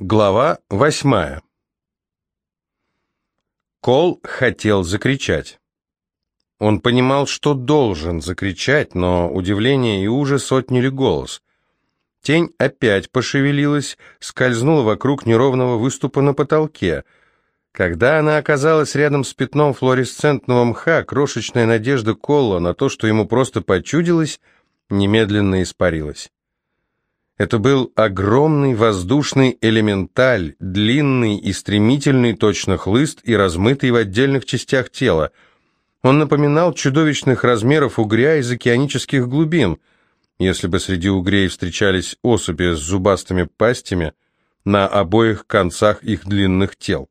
Глава восьмая. Кол хотел закричать. Он понимал, что должен закричать, но удивление и ужас отняли голос. Тень опять пошевелилась, скользнула вокруг неровного выступа на потолке. Когда она оказалась рядом с пятном флуоресцентного мха, крошечная надежда Колла на то, что ему просто почудилось, немедленно испарилась. Это был огромный воздушный элементаль, длинный и стремительный, точно хлыст и размытый в отдельных частях тела. Он напоминал чудовищных размеров угря из океанических глубин. Если бы среди угрей встречались особи с зубастыми пастями на обоих концах их длинных тел.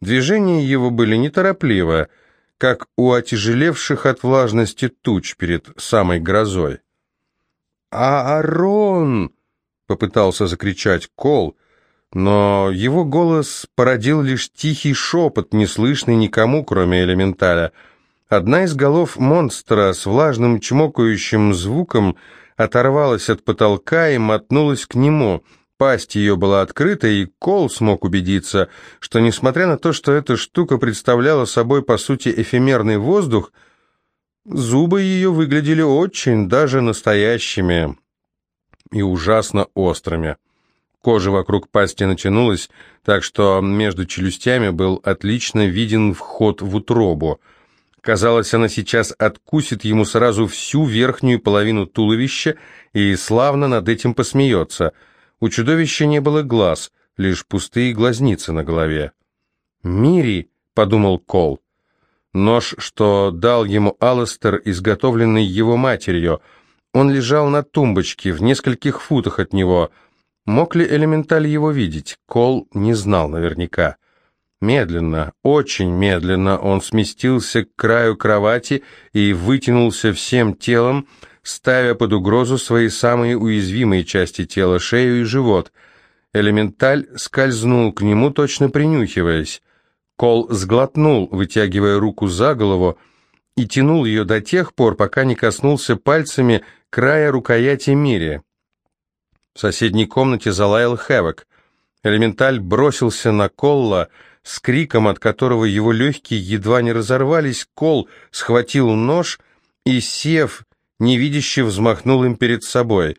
Движения его были неторопливы, как у отяжелевших от влажности туч перед самой грозой. «Аарон!» — попытался закричать Кол, но его голос породил лишь тихий шепот, неслышный никому, кроме элементаля. Одна из голов монстра с влажным чмокающим звуком оторвалась от потолка и мотнулась к нему. Пасть ее была открыта, и Кол смог убедиться, что, несмотря на то, что эта штука представляла собой, по сути, эфемерный воздух, Зубы ее выглядели очень даже настоящими и ужасно острыми. Кожа вокруг пасти натянулась, так что между челюстями был отлично виден вход в утробу. Казалось, она сейчас откусит ему сразу всю верхнюю половину туловища и славно над этим посмеется. У чудовища не было глаз, лишь пустые глазницы на голове. «Мири», — подумал Кол, Нож, что дал ему Алластер, изготовленный его матерью. Он лежал на тумбочке, в нескольких футах от него. Мог ли Элементаль его видеть? Кол не знал наверняка. Медленно, очень медленно он сместился к краю кровати и вытянулся всем телом, ставя под угрозу свои самые уязвимые части тела, шею и живот. Элементаль скользнул к нему, точно принюхиваясь. Кол сглотнул, вытягивая руку за голову, и тянул ее до тех пор, пока не коснулся пальцами края рукояти Мири. В соседней комнате залаял Хэвок. Элементаль бросился на Колла с криком, от которого его легкие едва не разорвались. Кол схватил нож и, сев, невидяще взмахнул им перед собой.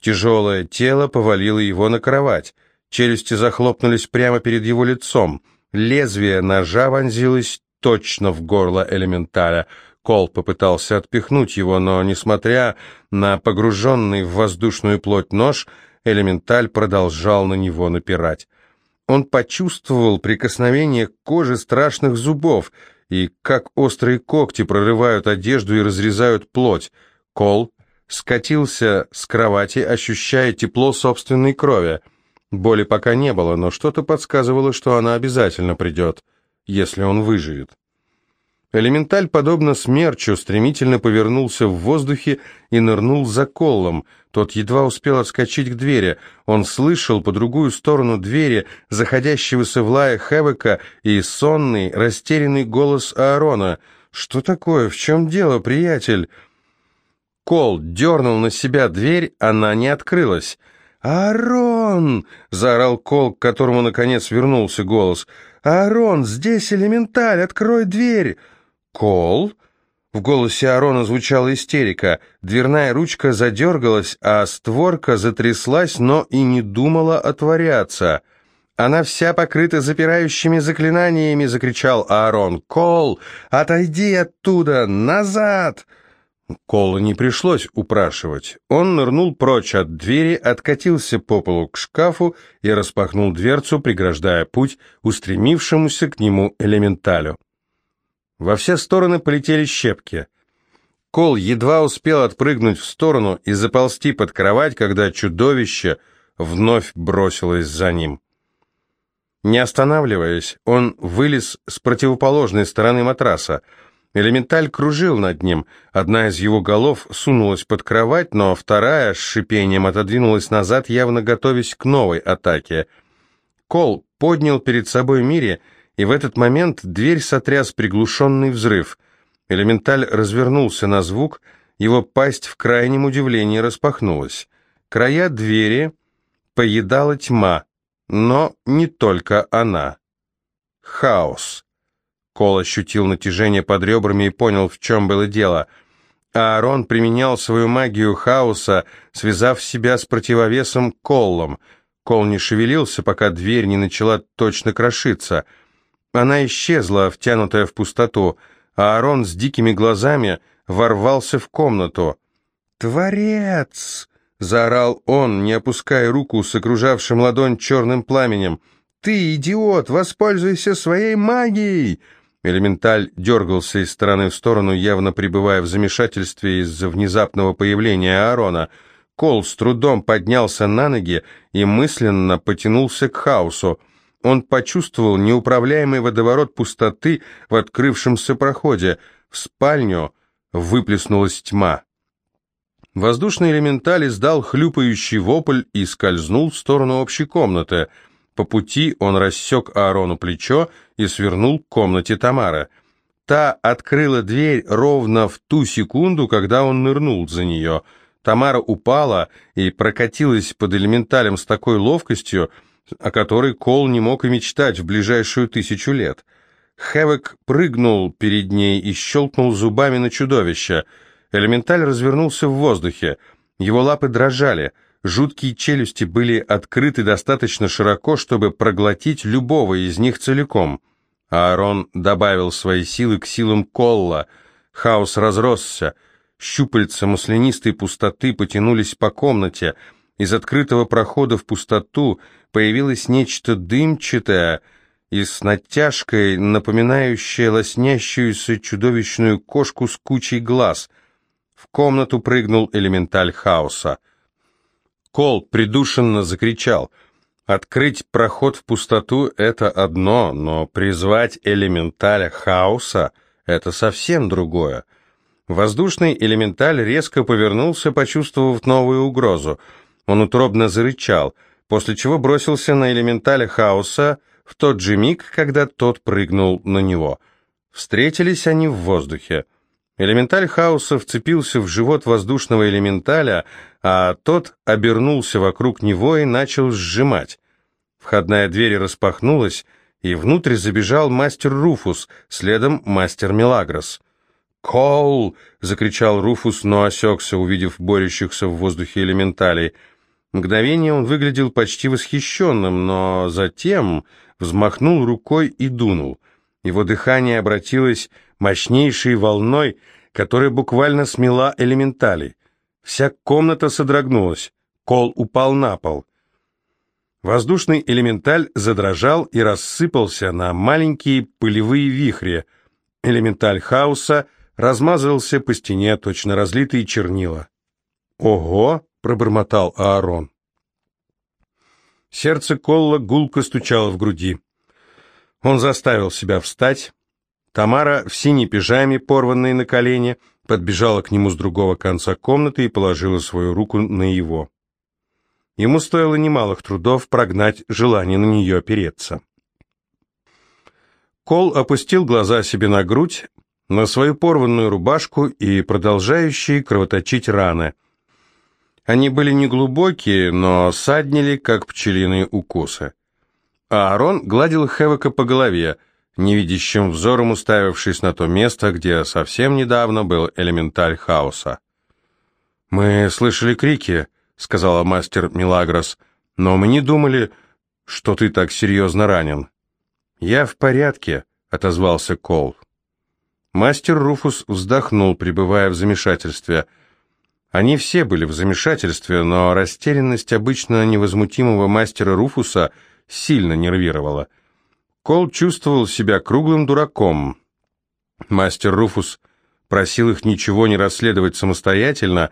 Тяжелое тело повалило его на кровать. Челюсти захлопнулись прямо перед его лицом — Лезвие ножа вонзилось точно в горло элементаля. Кол попытался отпихнуть его, но, несмотря на погруженный в воздушную плоть нож, элементаль продолжал на него напирать. Он почувствовал прикосновение к коже страшных зубов и как острые когти прорывают одежду и разрезают плоть. Кол скатился с кровати, ощущая тепло собственной крови. Боли пока не было, но что-то подсказывало, что она обязательно придет, если он выживет. Элементаль, подобно смерчу, стремительно повернулся в воздухе и нырнул за колом. Тот едва успел отскочить к двери. Он слышал по другую сторону двери заходящегося в лая Хэвека и сонный, растерянный голос Аарона. «Что такое? В чем дело, приятель?» Кол дернул на себя дверь, она не открылась. «Аарон!» — заорал Кол, к которому, наконец, вернулся голос. «Аарон, здесь элементаль, открой дверь!» «Кол?» В голосе Аарона звучала истерика. Дверная ручка задергалась, а створка затряслась, но и не думала отворяться. «Она вся покрыта запирающими заклинаниями!» — закричал Аарон. «Кол, отойди оттуда! Назад!» Кола не пришлось упрашивать. Он нырнул прочь от двери, откатился по полу к шкафу и распахнул дверцу, преграждая путь устремившемуся к нему элементалю. Во все стороны полетели щепки. Кол едва успел отпрыгнуть в сторону и заползти под кровать, когда чудовище вновь бросилось за ним. Не останавливаясь, он вылез с противоположной стороны матраса, Элементаль кружил над ним. Одна из его голов сунулась под кровать, но вторая с шипением отодвинулась назад, явно готовясь к новой атаке. Кол поднял перед собой Мири, и в этот момент дверь сотряс приглушенный взрыв. Элементаль развернулся на звук, его пасть в крайнем удивлении распахнулась. Края двери поедала тьма, Но не только она. Хаос. Кол ощутил натяжение под ребрами и понял, в чем было дело. Аарон применял свою магию хаоса, связав себя с противовесом Коллом. Кол не шевелился, пока дверь не начала точно крошиться. Она исчезла, втянутая в пустоту, Аарон с дикими глазами ворвался в комнату. «Творец!» — заорал он, не опуская руку с окружавшим ладонь черным пламенем. «Ты, идиот, воспользуйся своей магией!» Элементаль дергался из стороны в сторону, явно пребывая в замешательстве из-за внезапного появления Аарона. Кол с трудом поднялся на ноги и мысленно потянулся к хаосу. Он почувствовал неуправляемый водоворот пустоты в открывшемся проходе. В спальню выплеснулась тьма. Воздушный элементаль издал хлюпающий вопль и скользнул в сторону общей комнаты — по пути он рассек Аарону плечо и свернул к комнате Тамары. Та открыла дверь ровно в ту секунду, когда он нырнул за нее. Тамара упала и прокатилась под элементалем с такой ловкостью, о которой Кол не мог и мечтать в ближайшую тысячу лет. Хэвок прыгнул перед ней и щелкнул зубами на чудовище. Элементаль развернулся в воздухе. Его лапы дрожали — Жуткие челюсти были открыты достаточно широко, чтобы проглотить любого из них целиком. Аарон добавил свои силы к силам Колла. Хаос разросся. Щупальца маслянистой пустоты потянулись по комнате. Из открытого прохода в пустоту появилось нечто дымчатое и с натяжкой, напоминающее лоснящуюся чудовищную кошку с кучей глаз. В комнату прыгнул элементаль хаоса. Кол придушенно закричал. Открыть проход в пустоту — это одно, но призвать элементаля хаоса — это совсем другое. Воздушный элементаль резко повернулся, почувствовав новую угрозу. Он утробно зарычал, после чего бросился на элементаля хаоса в тот же миг, когда тот прыгнул на него. Встретились они в воздухе. Элементаль хаоса вцепился в живот воздушного элементаля, а тот обернулся вокруг него и начал сжимать. Входная дверь распахнулась, и внутрь забежал мастер Руфус, следом мастер Мелагрос. «Кол!» — закричал Руфус, но осекся, увидев борющихся в воздухе элементалей. Мгновение он выглядел почти восхищенным, но затем взмахнул рукой и дунул. Его дыхание обратилось мощнейшей волной, которая буквально смела элементали. Вся комната содрогнулась, кол упал на пол. Воздушный элементаль задрожал и рассыпался на маленькие пылевые вихри. Элементаль хаоса размазывался по стене точно разлитые чернила. «Ого!» — пробормотал Аарон. Сердце Колла гулко стучало в груди. Он заставил себя встать, Тамара в синей пижаме, порванной на колени, подбежала к нему с другого конца комнаты и положила свою руку на его. Ему стоило немалых трудов прогнать желание на нее опереться. Кол опустил глаза себе на грудь, на свою порванную рубашку и продолжающие кровоточить раны. Они были неглубокие, но саднили, как пчелиные укусы. А Аарон гладил Хевека по голове, невидящим взором уставившись на то место, где совсем недавно был элементаль хаоса. «Мы слышали крики», — сказала мастер Милагрос, «но мы не думали, что ты так серьезно ранен». «Я в порядке», — отозвался Кол. Мастер Руфус вздохнул, пребывая в замешательстве. Они все были в замешательстве, но растерянность обычно невозмутимого мастера Руфуса сильно нервировала. Кол чувствовал себя круглым дураком. Мастер Руфус просил их ничего не расследовать самостоятельно,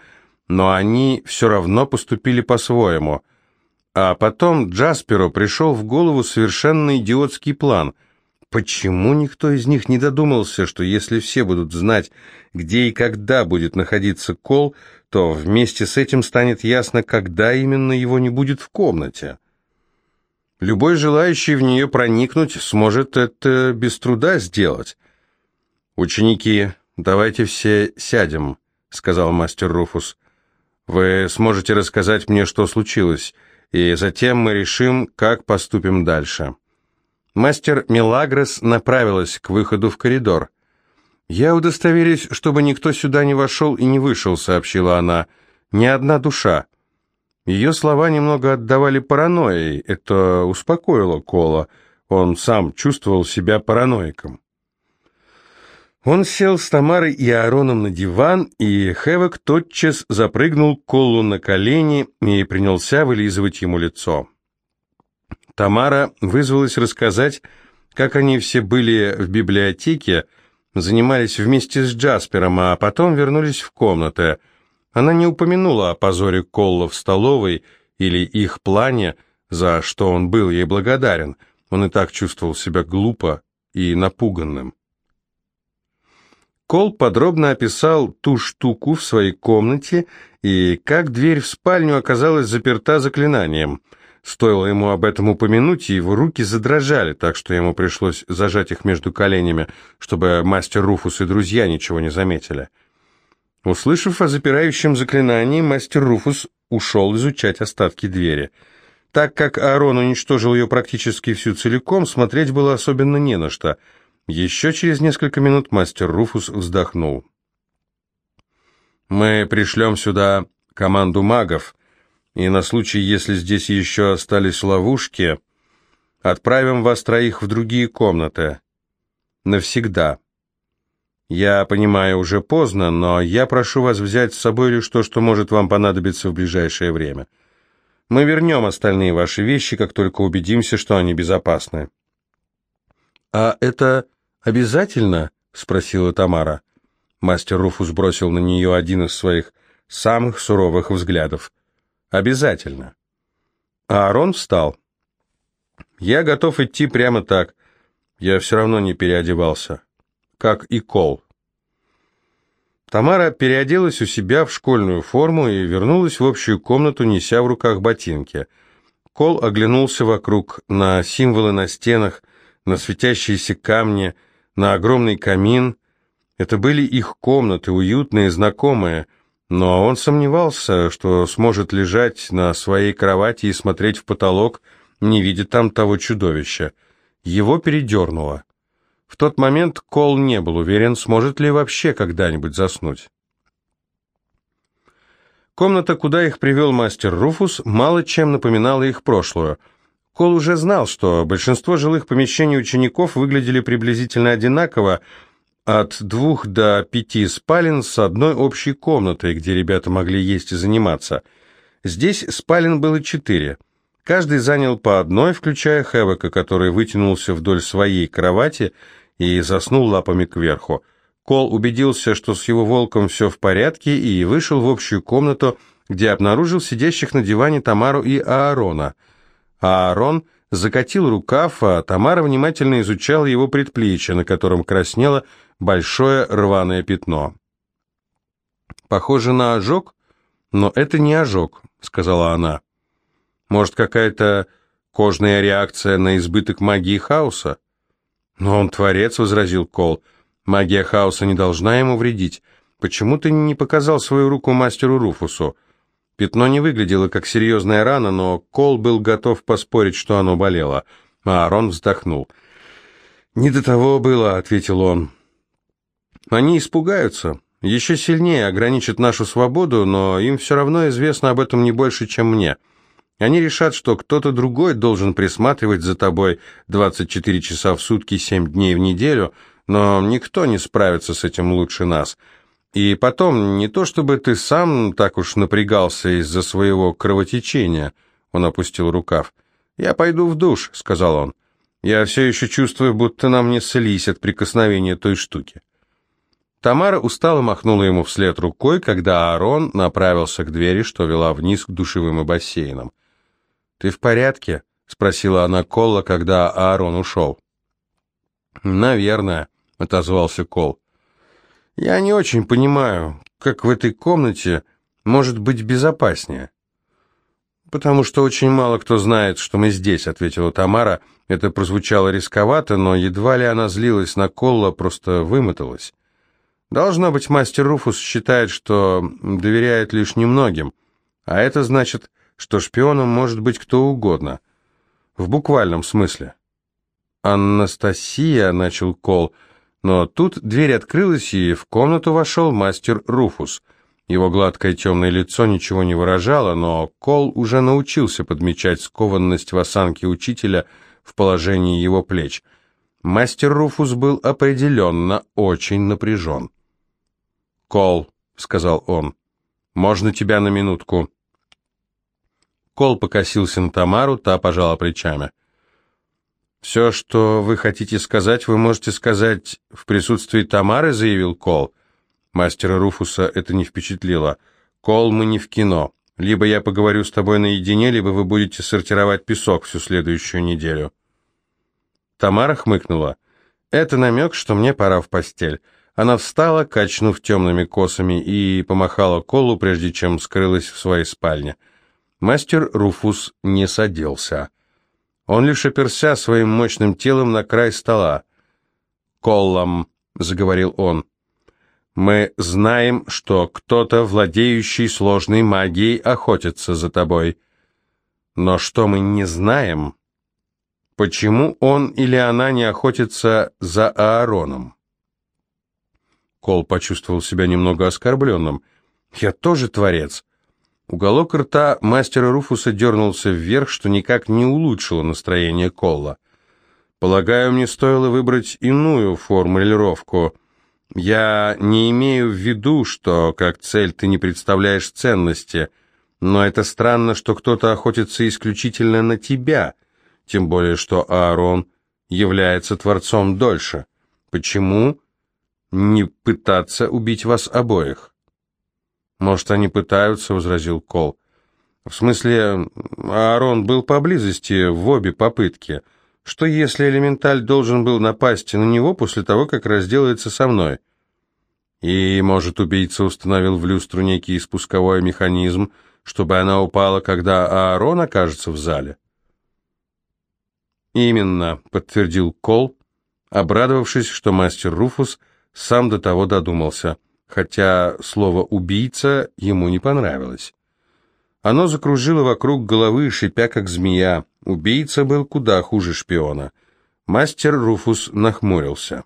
но они все равно поступили по-своему. А потом Джасперу пришел в голову совершенно идиотский план. Почему никто из них не додумался, что если все будут знать, где и когда будет находиться Кол, то вместе с этим станет ясно, когда именно его не будет в комнате? Любой желающий в нее проникнуть сможет это без труда сделать. «Ученики, давайте все сядем», — сказал мастер Руфус. «Вы сможете рассказать мне, что случилось, и затем мы решим, как поступим дальше». Мастер Милагрос направилась к выходу в коридор. «Я удостоверюсь, чтобы никто сюда не вошел и не вышел», — сообщила она. «Ни одна душа». Ее слова немного отдавали паранойей. Это успокоило Кола. Он сам чувствовал себя параноиком. Он сел с Тамарой и Аароном на диван, и Хэвок тотчас запрыгнул Колу на колени и принялся вылизывать ему лицо. Тамара вызвалась рассказать, как они все были в библиотеке, занимались вместе с Джаспером, а потом вернулись в комнаты. Она не упомянула о позоре Колла в столовой или их плане, за что он был ей благодарен. Он и так чувствовал себя глупо и напуганным. Кол подробно описал ту штуку в своей комнате и как дверь в спальню оказалась заперта заклинанием – Стоило ему об этом упомянуть, и его руки задрожали, так что ему пришлось зажать их между коленями, чтобы мастер Руфус и друзья ничего не заметили. Услышав о запирающем заклинании, мастер Руфус ушел изучать остатки двери. Так как Аарон уничтожил ее практически всю целиком, смотреть было особенно не на что. Еще через несколько минут мастер Руфус вздохнул. «Мы пришлем сюда команду магов», и на случай, если здесь еще остались ловушки, отправим вас троих в другие комнаты. Навсегда. Я понимаю, уже поздно, но я прошу вас взять с собой лишь то, что может вам понадобиться в ближайшее время. Мы вернем остальные ваши вещи, как только убедимся, что они безопасны». «А это обязательно?» — спросила Тамара. Мастер Руфус бросил на нее один из своих самых суровых взглядов. Обязательно. А Аарон встал. Я готов идти прямо так. Я все равно не переодевался. Как и Кол. Тамара переоделась у себя в школьную форму и вернулась в общую комнату, неся в руках ботинки. Кол оглянулся вокруг, на символы на стенах, на светящиеся камни, на огромный камин. Это были их комнаты, уютные, знакомые — но он сомневался, что сможет лежать на своей кровати и смотреть в потолок, не видя там того чудовища. Его передернуло. В тот момент Кол не был уверен, сможет ли вообще когда-нибудь заснуть. Комната, куда их привел мастер Руфус, мало чем напоминала их прошлую. Кол уже знал, что большинство жилых помещений учеников выглядели приблизительно одинаково, от двух до пяти спален с одной общей комнатой, где ребята могли есть и заниматься. Здесь спален было четыре. Каждый занял по одной, включая Хэвока, который вытянулся вдоль своей кровати и заснул лапами кверху. Кол убедился, что с его волком все в порядке, и вышел в общую комнату, где обнаружил сидящих на диване Тамару и Аарона. Аарон закатил рукав, а Тамара внимательно изучала его предплечье, на котором краснело большое рваное пятно. «Похоже на ожог, но это не ожог», — сказала она. «Может, какая-то кожная реакция на избыток магии хаоса?» «Но он творец», — возразил Кол. «Магия хаоса не должна ему вредить. Почему ты не показал свою руку мастеру Руфусу?» Пятно не выглядело как серьезная рана, но Кол был готов поспорить, что оно болело. А Аарон вздохнул. «Не до того было», — ответил он. Они испугаются, еще сильнее ограничат нашу свободу, но им все равно известно об этом не больше, чем мне. Они решат, что кто-то другой должен присматривать за тобой 24 часа в сутки, 7 дней в неделю, но никто не справится с этим лучше нас. И потом, не то чтобы ты сам так уж напрягался из-за своего кровотечения, он опустил рукав. «Я пойду в душ», — сказал он. «Я все еще чувствую, будто нам не слизь от прикосновения той штуки». Тамара устало махнула ему вслед рукой, когда Аарон направился к двери, что вела вниз к душевым и бассейнам. «Ты в порядке?» — спросила она Колла, когда Аарон ушел. «Наверное», — отозвался Кол. «Я не очень понимаю, как в этой комнате может быть безопаснее». «Потому что очень мало кто знает, что мы здесь», — ответила Тамара. Это прозвучало рисковато, но едва ли она злилась на Колла, просто вымоталась. Должно быть, мастер Руфус считает, что доверяет лишь немногим, а это значит что шпионом может быть кто угодно. В буквальном смысле. «Анастасия», — начал Кол, но тут дверь открылась, и в комнату вошел мастер Руфус. Его гладкое темное лицо ничего не выражало, но Кол уже научился подмечать скованность в осанке учителя в положении его плеч. Мастер Руфус был определенно очень напряжен. «Кол», — сказал он, — «можно тебя на минутку?» Кол покосился на Тамару, та пожала плечами. «Все, что вы хотите сказать, вы можете сказать в присутствии Тамары», — заявил Кол. Мастера Руфуса это не впечатлило. «Кол, мы не в кино. Либо я поговорю с тобой наедине, либо вы будете сортировать песок всю следующую неделю». Тамара хмыкнула. «Это намек, что мне пора в постель». Она встала, качнув темными косами, и помахала Колу, прежде чем скрылась в своей спальне. Мастер Руфус не садился. Он лишь оперся своим мощным телом на край стола. «Коллам», — заговорил он, — «мы знаем, что кто-то, владеющий сложной магией, охотится за тобой. Но что мы не знаем, почему он или она не охотится за Аароном?» Кол почувствовал себя немного оскорбленным. «Я тоже творец. Уголок рта мастера Руфуса дернулся вверх, что никак не улучшило настроение Колла. «Полагаю, мне стоило выбрать иную формулировку. Я не имею в виду, что как цель ты не представляешь ценности, но это странно, что кто-то охотится исключительно на тебя, тем более что Аарон является творцом дольше. Почему не пытаться убить вас обоих?» «Может, они пытаются», — возразил Кол. «В смысле, Аарон был поблизости в обе попытки. Что если элементаль должен был напасть на него после того, как разделается со мной?» И, может, убийца установил в люстру некий спусковой механизм, чтобы она упала, когда Аарон окажется в зале? «Именно», — подтвердил Кол, обрадовавшись, что мастер Руфус сам до того додумался — хотя слово «убийца» ему не понравилось. Оно закружило вокруг головы, шипя как змея. Убийца был куда хуже шпиона. Мастер Руфус нахмурился.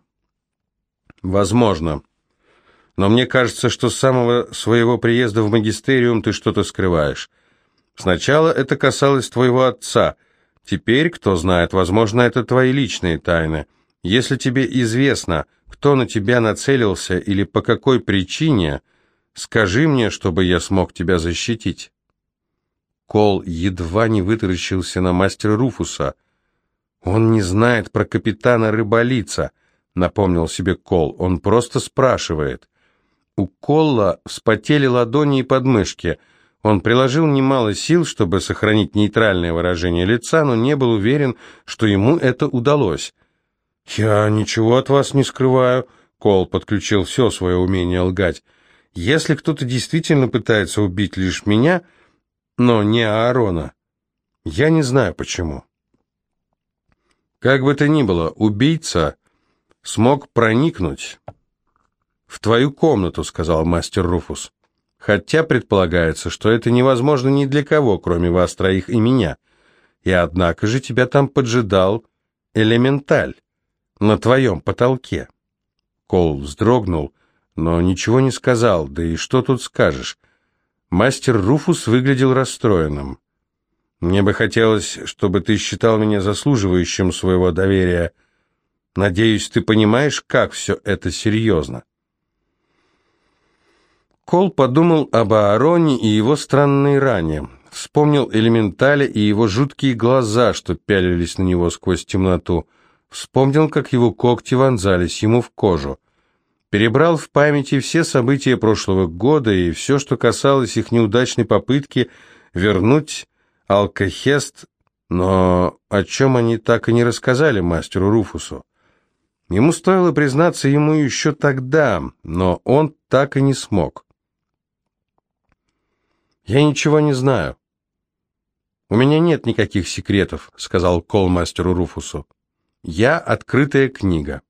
«Возможно. Но мне кажется, что с самого своего приезда в магистериум ты что-то скрываешь. Сначала это касалось твоего отца. Теперь, кто знает, возможно, это твои личные тайны. Если тебе известно, кто на тебя нацелился или по какой причине, скажи мне, чтобы я смог тебя защитить». Кол едва не вытаращился на мастера Руфуса. «Он не знает про капитана Рыболица», — напомнил себе Кол. «Он просто спрашивает». У Колла вспотели ладони и подмышки. Он приложил немало сил, чтобы сохранить нейтральное выражение лица, но не был уверен, что ему это удалось. «Я ничего от вас не скрываю», — Кол подключил все свое умение лгать. «Если кто-то действительно пытается убить лишь меня, но не Аарона, я не знаю почему». «Как бы то ни было, убийца смог проникнуть в твою комнату», — сказал мастер Руфус. «Хотя предполагается, что это невозможно ни для кого, кроме вас троих и меня. И однако же тебя там поджидал элементаль» на твоем потолке». Кол вздрогнул, но ничего не сказал, да и что тут скажешь. Мастер Руфус выглядел расстроенным. «Мне бы хотелось, чтобы ты считал меня заслуживающим своего доверия. Надеюсь, ты понимаешь, как все это серьезно». Кол подумал об Аароне и его странной ране. Вспомнил элементали и его жуткие глаза, что пялились на него сквозь темноту. Вспомнил, как его когти вонзались ему в кожу. Перебрал в памяти все события прошлого года и все, что касалось их неудачной попытки вернуть Алкахест, но о чем они так и не рассказали мастеру Руфусу. Ему стоило признаться ему еще тогда, но он так и не смог. «Я ничего не знаю. У меня нет никаких секретов», — сказал Кол мастеру Руфусу. Я открытая книга.